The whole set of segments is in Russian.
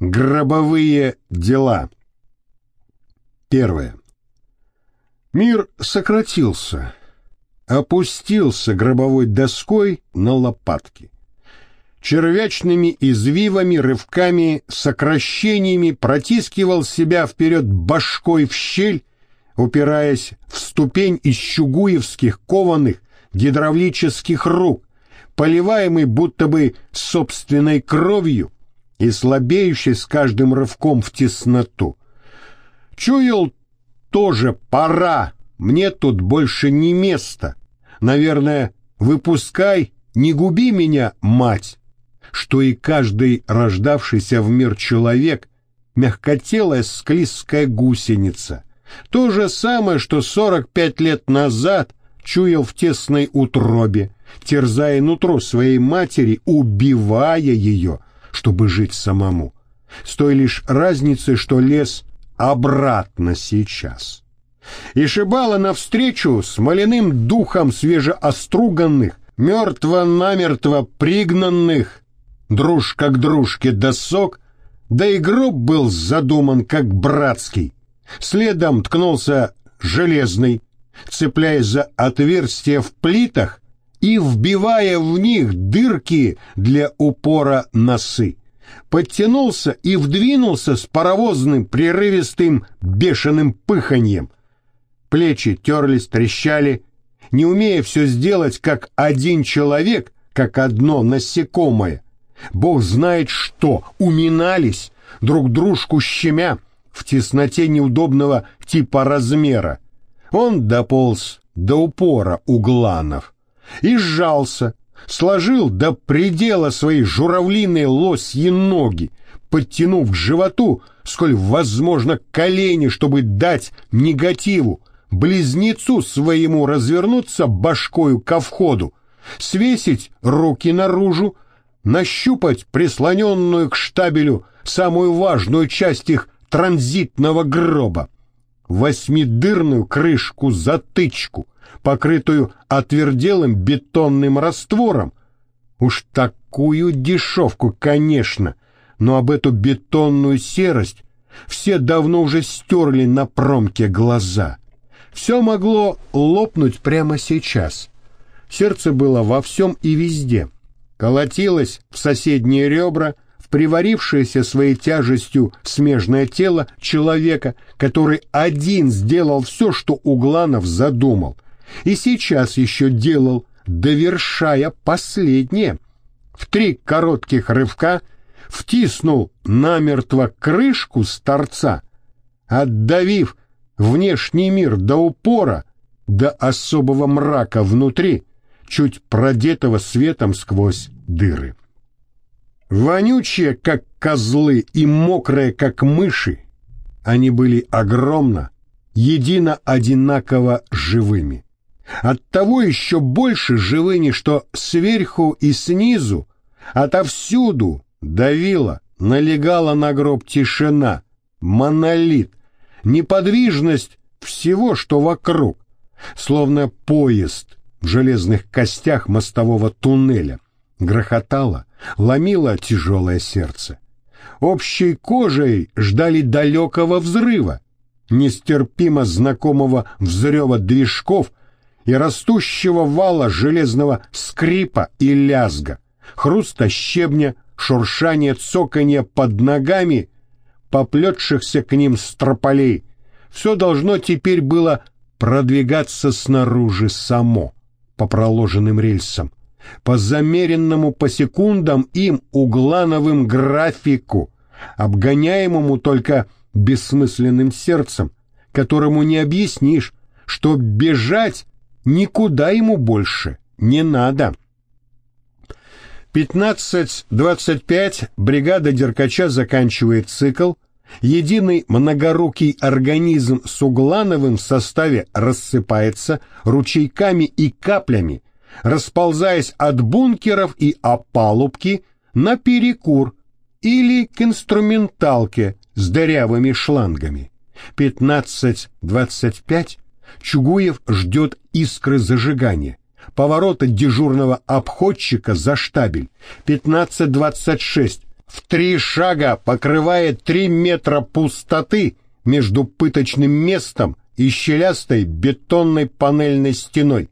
Гробовые дела. Первое. Мир сократился, опустился гробовой доской на лопатки. Червячными извивами, рывками, сокращениями протискивал себя вперед башкой в щель, упираясь в ступень из чугуевских кованых гидравлических рук, поливаемый будто бы собственной кровью, и слабеющий с каждым рывком в тесноту. Чуял тоже пора, мне тут больше не место. Наверное, выпускай, не губи меня, мать, что и каждый рождавшийся в мир человек мягкотелая склизкая гусеница. То же самое, что сорок пять лет назад чуял в тесной утробе, терзая нутро своей матери, убивая ее — чтобы жить самому, с той лишь разницей, что лес обратно сейчас. И шибала навстречу смоляным духом свежеоструганных, мертво-намертво пригнанных, дружка к дружке досок, да и гроб был задуман как братский. Следом ткнулся железный, цепляясь за отверстия в плитах, и вбивая в них дырки для упора носы. Подтянулся и вдвинулся с паровозным прерывистым бешеным пыханьем. Плечи терлись, трещали, не умея все сделать как один человек, как одно насекомое. Бог знает что, уминались, друг дружку щемя в тесноте неудобного типа размера. Он дополз до упора угланов и сжался, сложил до предела свои журавлиные лосьи ноги, подтянув к животу, сколь возможно колени, чтобы дать негативу, близнецу своему развернуться башкою ко входу, свесить руки наружу, нащупать прислоненную к штабелю самую важную часть их транзитного гроба, восьмидырную крышку-затычку, покрытую отверделым бетонным раствором. Уж такую дешевку, конечно, но об эту бетонную серость все давно уже стерли на промке глаза. Все могло лопнуть прямо сейчас. Сердце было во всем и везде. Колотилось в соседние ребра, приварившееся своей тяжестью смежное тело человека, который один сделал все, что Угланов задумал — и сейчас еще делал, довершая последнее. В три коротких рывка втиснул намертво крышку с торца, отдавив внешний мир до упора, до особого мрака внутри, чуть продетого светом сквозь дыры. Вонючие, как козлы, и мокрые, как мыши, они были огромно, едино одинаково живыми. Оттого еще больше живыни, что сверху и снизу, отовсюду давила, налегала на гроб тишина, монолит, неподвижность всего, что вокруг, словно поезд в железных костях мостового туннеля, грохотало, ломило тяжелое сердце. Общей кожей ждали далекого взрыва, нестерпимо знакомого взрыва движков и растущего вала железного скрипа и лязга, хруста щебня, шуршание цоканья под ногами, поплетшихся к ним строполей. Все должно теперь было продвигаться снаружи само, по проложенным рельсам, по замеренному по секундам им углановым графику, обгоняемому только бессмысленным сердцем, которому не объяснишь, что бежать Никуда ему больше не надо. 15.25 бригада Деркача заканчивает цикл. Единый многорукий организм с Углановым в составе рассыпается ручейками и каплями, расползаясь от бункеров и опалубки на перекур или к инструменталке с дырявыми шлангами. 15.25 Чугуев ждет искры зажигания. Поворота дежурного обходчика за штабель. 15.26. в три шага покрывает три метра пустоты между пыточным местом и щелястой бетонной панельной стеной,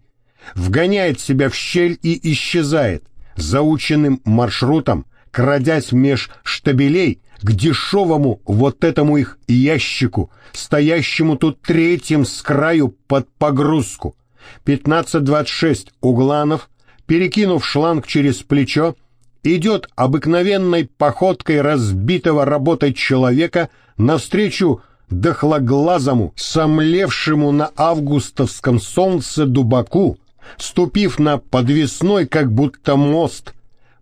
вгоняет себя в щель и исчезает заученным маршрутом, крадясь меж штабелей к дешевому вот этому их ящику, стоящему тут третьим с краю под погрузку. 1526 Угланов, перекинув шланг через плечо, идет обыкновенной походкой разбитого работой человека навстречу дохлоглазому, сомлевшему на августовском солнце дубаку, ступив на подвесной, как будто мост,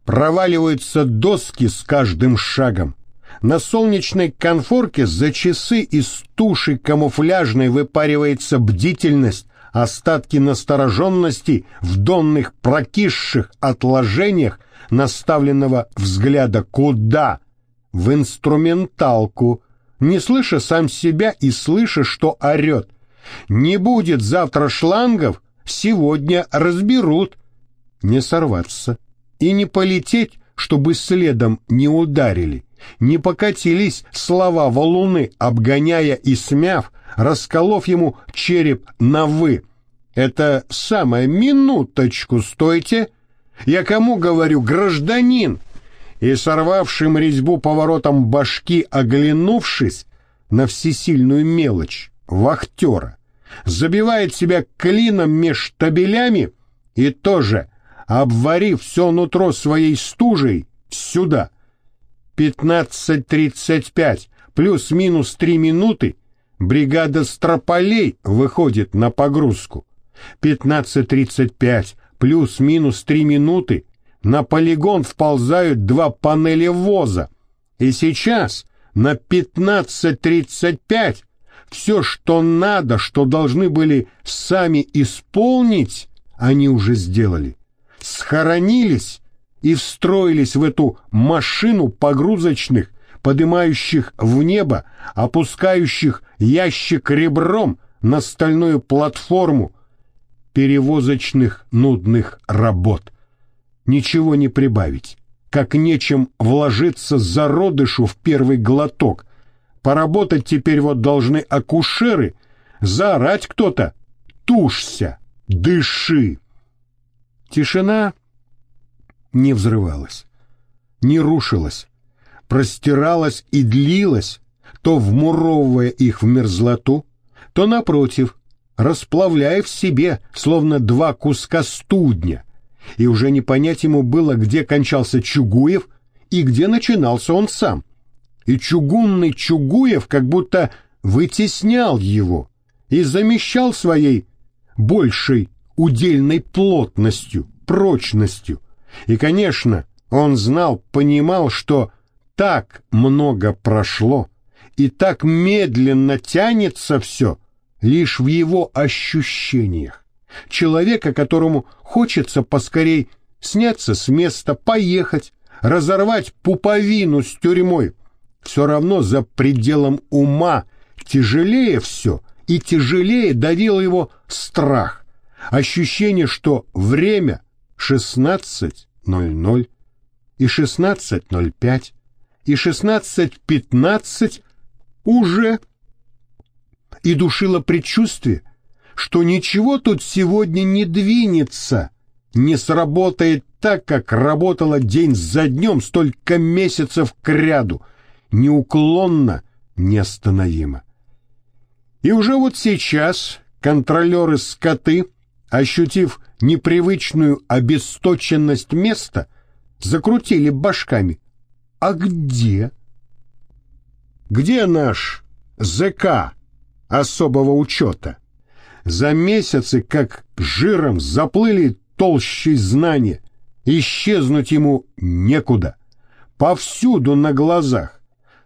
проваливаются доски с каждым шагом. На солнечной конфорке за часы из туши камуфляжной выпаривается бдительность, остатки настороженности в донных прокисших отложениях наставленного взгляда куда? В инструменталку, не слыша сам себя и слыша, что орет. Не будет завтра шлангов, сегодня разберут. Не сорваться и не полететь, чтобы следом не ударили, не покатились слова валуны, обгоняя и смяв, расколов ему череп на «вы». Это самое, минуточку, стойте. Я кому говорю, гражданин? И сорвавшим резьбу поворотом башки, оглянувшись на всесильную мелочь, вахтера, забивает себя клином меж табелями и тоже, обварив все нутро своей стужей, сюда. 15.35 плюс-минус три минуты бригада строполей выходит на погрузку. 15.35 плюс-минус три минуты на полигон вползают два панели воза. И сейчас на 15.35 все, что надо, что должны были сами исполнить, они уже сделали. Схоронились и встроились в эту машину погрузочных, поднимающих в небо, опускающих ящик ребром на стальную платформу перевозочных нудных работ. Ничего не прибавить, как нечем вложиться зародышу в первый глоток. Поработать теперь вот должны акушеры, заорать кто-то. Тушься, дыши. Тишина не взрывалась, не рушилась, простиралась и длилась, то вмуровывая их в мерзлоту, то, напротив, расплавляя в себе, словно два куска студня, и уже не понять ему было, где кончался Чугуев и где начинался он сам. И чугунный Чугуев как будто вытеснял его и замещал своей большей удельной плотностью, прочностью, и, конечно, он знал, понимал, что так много прошло, и так медленно тянется все лишь в его ощущениях. Человека, которому хочется поскорей сняться с места, поехать, разорвать пуповину с тюрьмой, все равно за пределом ума тяжелее все, и тяжелее давил его страх, ощущение, что время 16.00 и 16.05 и 16.15 уже. И душило предчувствие, что ничего тут сегодня не двинется, не сработает так, как работало день за днем столько месяцев кряду, неуклонно, неостановимо. И уже вот сейчас контролеры-скоты, ощутив непривычную обесточенность места, закрутили башками. А где? Где наш ЗК особого учета? За месяцы, как жиром, заплыли толщей знания, исчезнуть ему некуда. Повсюду на глазах.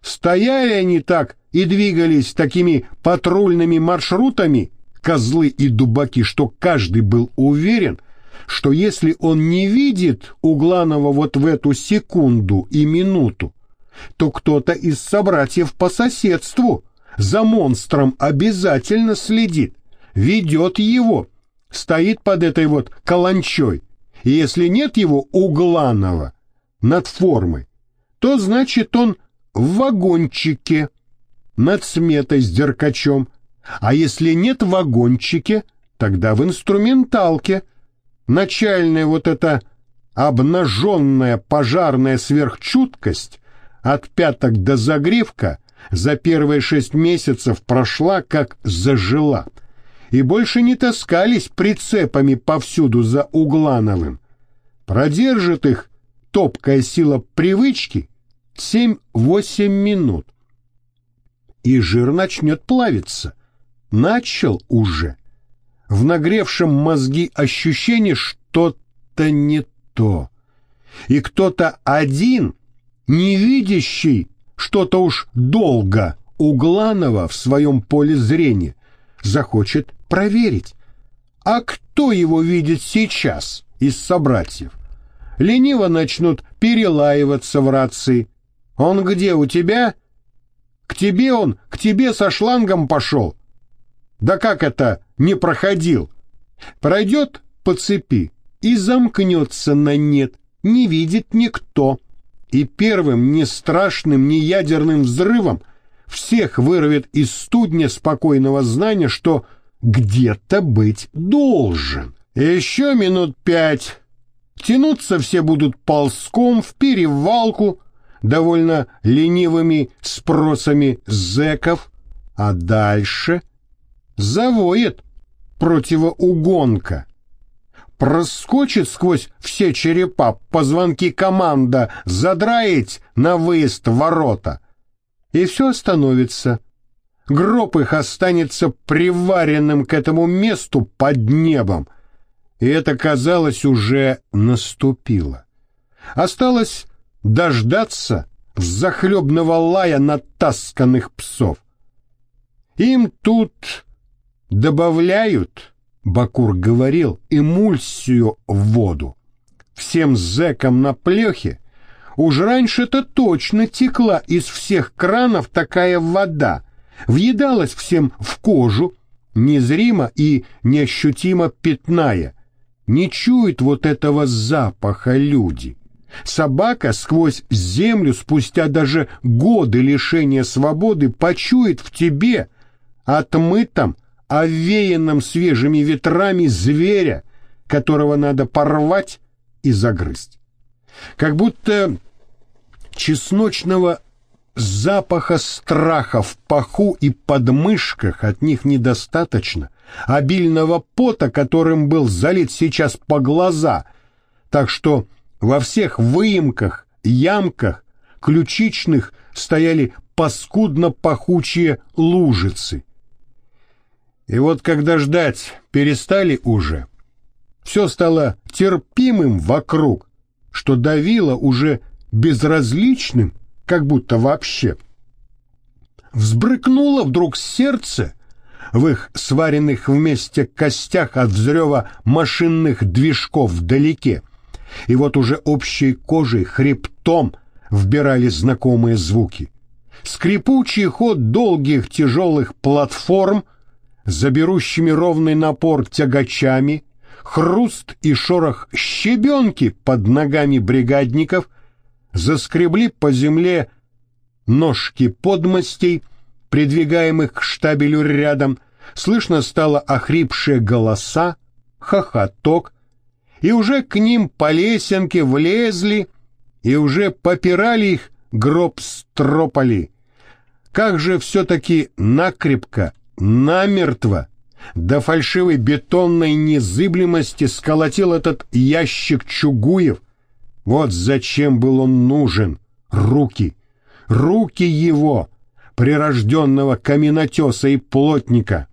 Стояли они так и двигались такими патрульными маршрутами, козлы и дубаки, что каждый был уверен, что если он не видит Угланова вот в эту секунду и минуту, то кто-то из собратьев по соседству за монстром обязательно следит, ведет его, стоит под этой вот каланчой, и если нет его Угланова над формой, то значит он в вагончике над сметой с деркачом, а если нет в вагончике, тогда в инструменталке. Начальная вот эта обнаженная пожарная сверхчуткость от пяток до загривка за первые шесть месяцев прошла, как зажила, и больше не таскались прицепами повсюду за Углановым. Продержит их топкая сила привычки семь-восемь минут. И жир начнет плавиться. Начал уже. В нагревшем мозги ощущение что-то не то. И кто-то один, не видящий что-то уж долго Угланова в своем поле зрения, захочет проверить. А кто его видит сейчас из собратьев? Лениво начнут перелаиваться в рации. Он где, у тебя? К тебе он, к тебе со шлангом пошел. Да как это не проходил? Пройдет по цепи и замкнется на нет, не видит никто и первым не страшным, не ядерным взрывом всех вырвет из студня спокойного знания, что где-то быть должен. Еще минут пять. Тянуться все будут ползком в перевалку, довольно ленивыми спросами зэков, а дальше завоет противоугонка проскочит сквозь все черепа, позвонки команда задраить на выезд ворота. И все остановится. Гроб их останется приваренным к этому месту под небом. И это, казалось, уже наступило. Осталось дождаться захлебного лая натасканных псов. Им тут добавляют Бакур говорил, эмульсию в воду. Всем зэкам на плехе уж раньше-то точно текла из всех кранов такая вода, въедалась всем в кожу, незримо и неощутимо пятная. Не чует вот этого запаха люди. Собака сквозь землю спустя даже годы лишения свободы почует в тебе отмытом овеянном свежими ветрами зверя, которого надо порвать и загрызть. Как будто чесночного запаха страха в паху и подмышках от них недостаточно, обильного пота, которым был залит сейчас по глаза, так что во всех выемках, ямках, ключичных стояли паскудно пахучие лужицы, и вот когда ждать перестали уже, все стало терпимым вокруг, что давило уже безразличным, как будто вообще. Взбрыкнуло вдруг сердце в их сваренных вместе костях от взрыва машинных движков вдалеке, и вот уже общей кожей, хребтом вбирали знакомые звуки. Скрипучий ход долгих тяжелых платформ — за берущими ровный напор тягачами, хруст и шорох щебенки под ногами бригадников заскребли по земле ножки подмостей, придвигаемых к штабелю рядом, слышно стало охрипшие голоса, хохоток, и уже к ним по лесенке влезли, и уже попирали их гроб стропали. Как же все-таки накрепко намертво до фальшивой бетонной незыблемости сколотил этот ящик Чугуев. Вот зачем был он нужен. Руки. Руки его, прирожденного каменотеса и плотника.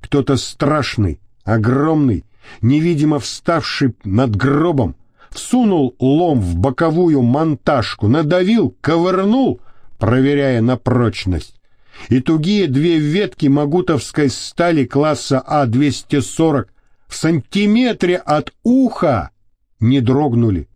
Кто-то страшный, огромный, невидимо вставший над гробом, всунул лом в боковую монтажку, надавил, ковырнул, проверяя на прочность. И тугие две ветки магутовской стали класса А-240 в сантиметре от уха не дрогнули,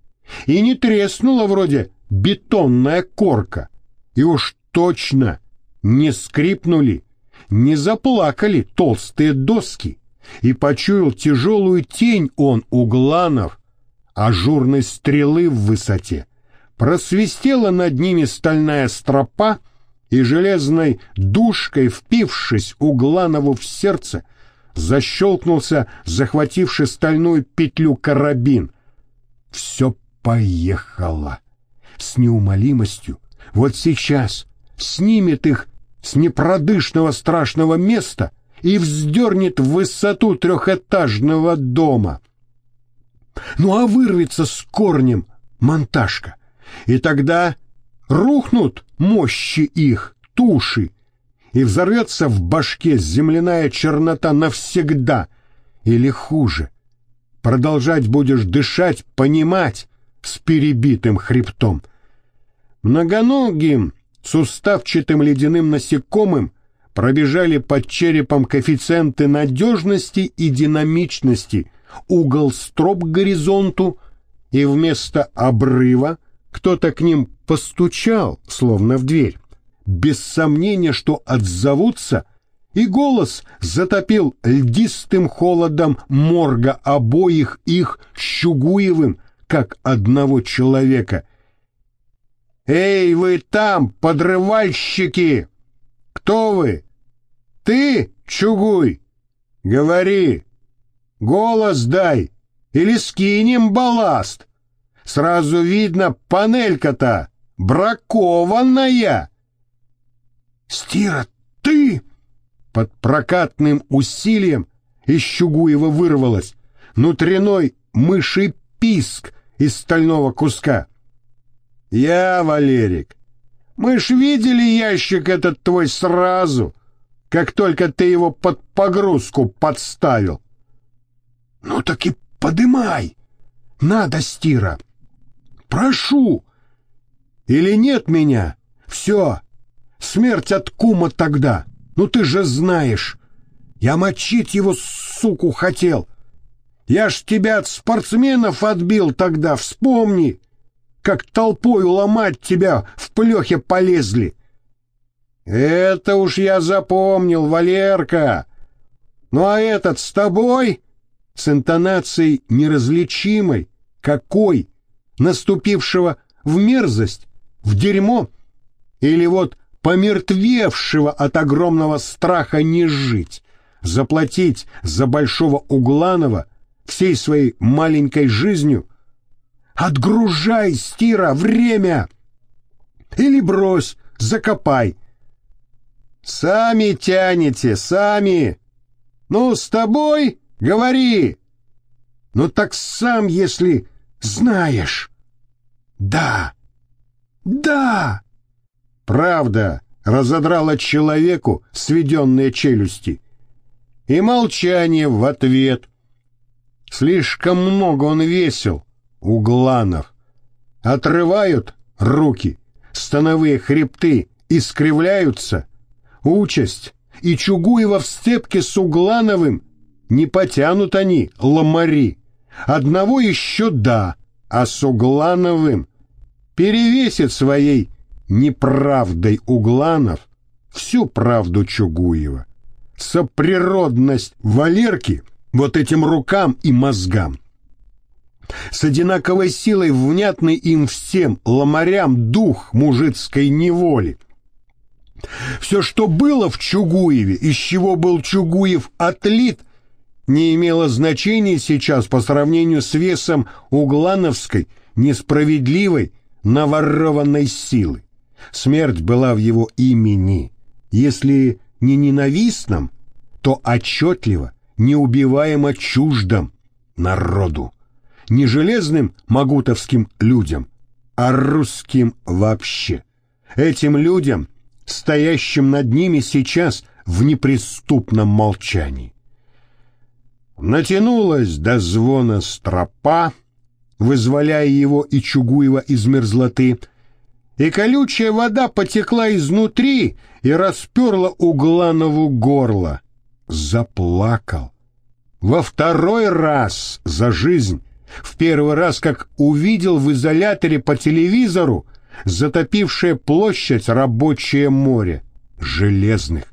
и не треснула вроде бетонная корка, и уж точно не скрипнули, не заплакали толстые доски, и почуял тяжелую тень он угланов, ажурной стрелы в высоте, просвистела над ними стальная стропа, и железной душкой, впившись Угланову в сердце, защелкнулся захвативший стальную петлю карабин. Все поехало. С неумолимостью. Вот сейчас снимет их с непродышного страшного места и вздернет в высоту трехэтажного дома. Ну а вырвется с корнем монтажка, и тогда рухнут мощи их, туши, и взорвется в башке земляная чернота навсегда, или хуже. Продолжать будешь дышать, понимать с перебитым хребтом. Многоногим, суставчатым ледяным насекомым пробежали под черепом коэффициенты надежности и динамичности, угол строп к горизонту, и вместо обрыва кто-то к ним постучал, словно в дверь. Без сомнения, что отзовутся, и голос затопил льдистым холодом морга обоих их Щугуевым, как одного человека. «Эй, вы там, подрывальщики! Кто вы? Ты, Чугуй? Говори! Голос дай, или скинем балласт!» Сразу видно, панелька-то бракованная. Стира, ты! Под прокатным усилием из Щугуева вырвалось мыший писк из стального куска. Я, Валерик, мы ж видели ящик этот твой сразу, как только ты его под погрузку подставил. Ну так и подымай. Надо, Стира. Прошу! Или нет меня? Все, смерть от кума тогда. Ну ты же знаешь. Я мочить его, суку, хотел. Я ж тебя от спортсменов отбил тогда, вспомни. Как толпой ломать тебя в плехе полезли. Это уж я запомнил, Валерка. Ну а этот с тобой? С интонацией неразличимой. Какой? наступившего в мерзость, в дерьмо, или вот помертвевшего от огромного страха не жить, заплатить за Большого Угланова всей своей маленькой жизнью? Отгружай, стира, время! Или брось, закопай. Сами тянете, сами. Ну, с тобой говори. Ну так сам, если знаешь. Да! Да! Правда разодрала человеку сведенные челюсти. И молчание в ответ. Слишком много он весил, Угланов. Отрывают руки, становые хребты искривляются. Участь и Чугуева в степке с Углановым не потянут они, ломари. Одного еще да, а с Углановым перевесит своей неправдой Угланов всю правду Чугуева. Соприродность Валерки вот этим рукам и мозгам. С одинаковой силой внятный им всем ломарям дух мужицкой неволи. Все, что было в Чугуеве, из чего был Чугуев отлит, не имело значения сейчас по сравнению с весом углановской, несправедливой, наворованной силы. Смерть была в его имени. Если не ненавистном, то отчетливо, неубиваемо чуждом народу. Не железным магутовским людям, а русским вообще. Этим людям, стоящим над ними сейчас в неприступном молчании. Натянулась до звона стропа, вызволяя его и Чугуева из мерзлоты, и колючая вода потекла изнутри и расперла Угланову горло. Заплакал. Во второй раз за жизнь, в первый раз, как увидел в изоляторе по телевизору затопившее площадь рабочее море железных,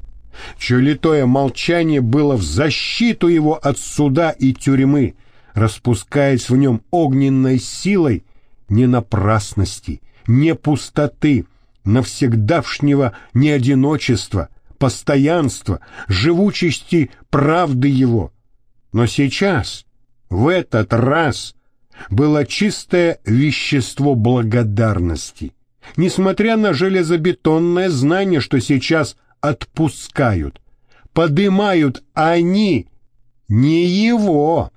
чье литое молчание было в защиту его от суда и тюрьмы — распускаясь в нем огненной силой не напрасности, не пустоты, навсегдавшнего не одиночества, постоянства, живучести правды его. Но сейчас, в этот раз, было чистое вещество благодарности, несмотря на железобетонное знание, что сейчас отпускают, подымают они не его,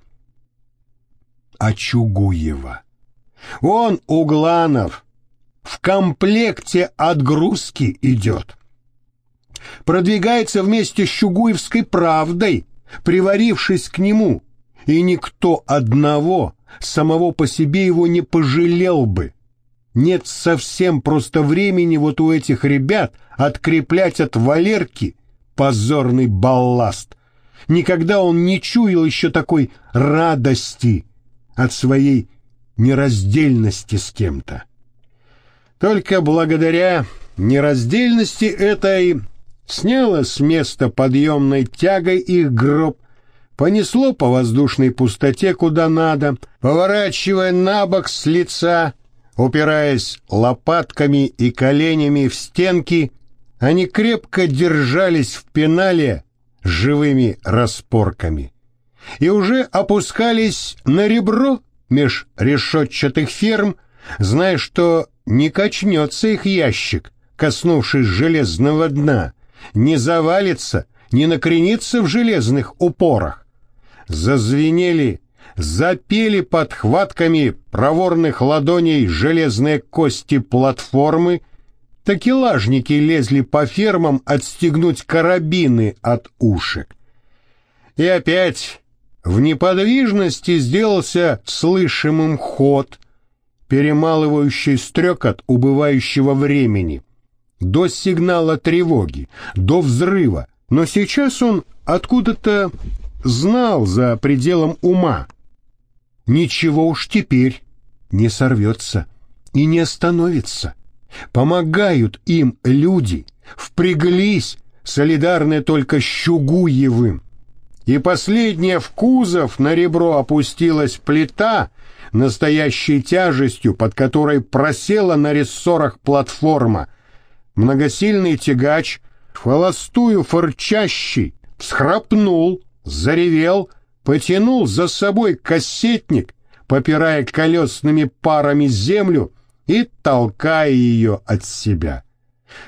а Чугуева. Он, Угланов, в комплекте отгрузки идет. Продвигается вместе с Чугуевской правдой, приварившись к нему, и никто одного самого по себе его не пожалел бы. Нет совсем просто времени вот у этих ребят откреплять от Валерки позорный балласт. Никогда он не чуял еще такой радости от своей нераздельности с кем-то. Только благодаря нераздельности этой сняло с места подъемной тягой их гроб, понесло по воздушной пустоте куда надо, поворачивая на бок с лица, упираясь лопатками и коленями в стенки, они крепко держались в пенале живыми распорками и уже опускались на ребро меж решетчатых ферм, зная, что не качнется их ящик, коснувшись железного дна, не завалится, не накренится в железных упорах. Зазвенели, запели под хватками проворных ладоней железные кости платформы, такелажники лезли по фермам отстегнуть карабины от ушек. И опять в неподвижности сделался слышимым ход, перемалывающий стрекот убывающего времени, до сигнала тревоги, до взрыва, но сейчас он откуда-то знал за пределом ума. Ничего уж теперь не сорвется и не остановится. Помогают им люди, впряглись, солидарные только Щугуевым и последняя в кузов на ребро опустилась плита, настоящей тяжестью, под которой просела на рессорах платформа. Многосильный тягач, холостую форчащий, всхрапнул, заревел, потянул за собой кассетник, попирая колесными парами землю и толкая ее от себя.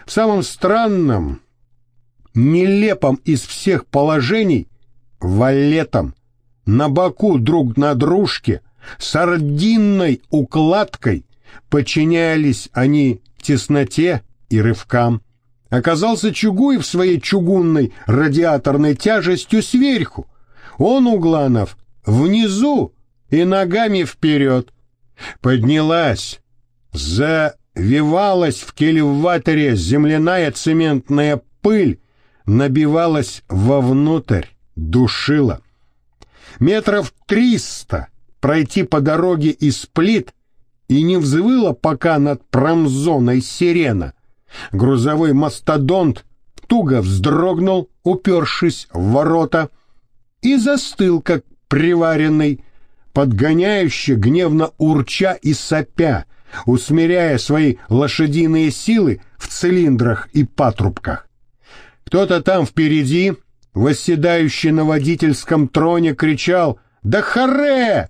В самом странном, нелепом из всех положений валетом, на боку друг на дружке, сардинной укладкой подчинялись они тесноте и рывкам. Оказался Чугуев своей чугунной радиаторной тяжестью сверху. Он, Угланов, внизу и ногами вперед. Поднялась, завивалась в кельваторе земляная цементная пыль, набивалась вовнутрь душила. Метров триста пройти по дороге из плит и не взвыла пока над промзоной сирена. Грузовой мастодонт туго вздрогнул, упершись в ворота, и застыл, как приваренный, подгоняющий, гневно урча и сопя, усмиряя свои лошадиные силы в цилиндрах и патрубках. Кто-то там впереди восседающий на водительском троне, кричал «Да харе!»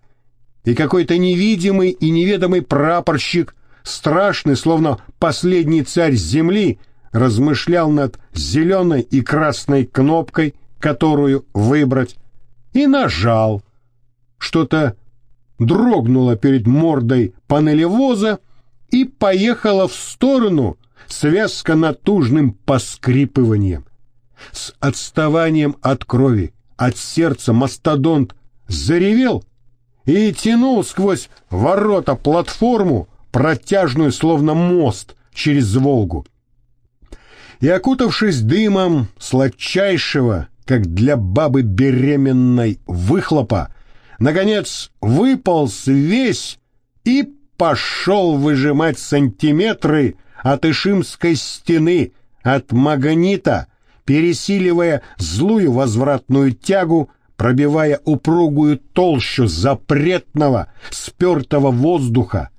И какой-то невидимый и неведомый прапорщик, страшный, словно последний царь земли, размышлял над зеленой и красной кнопкой, которую выбрать, и нажал. Что-то дрогнуло перед мордой панелевоза и поехало в сторону связка натужным поскрипыванием с отставанием от крови, от сердца мастодонт заревел и тянул сквозь ворота платформу, протяжную, словно мост, через Волгу. И, окутавшись дымом сладчайшего, как для бабы беременной, выхлопа, наконец выполз весь и пошел выжимать сантиметры от Ишимской стены, от магнита, пересиливая злую возвратную тягу, пробивая упругую толщу запретного, спертого воздуха,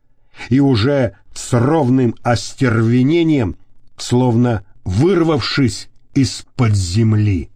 и уже с ровным остервенением, словно вырвавшись из-под земли.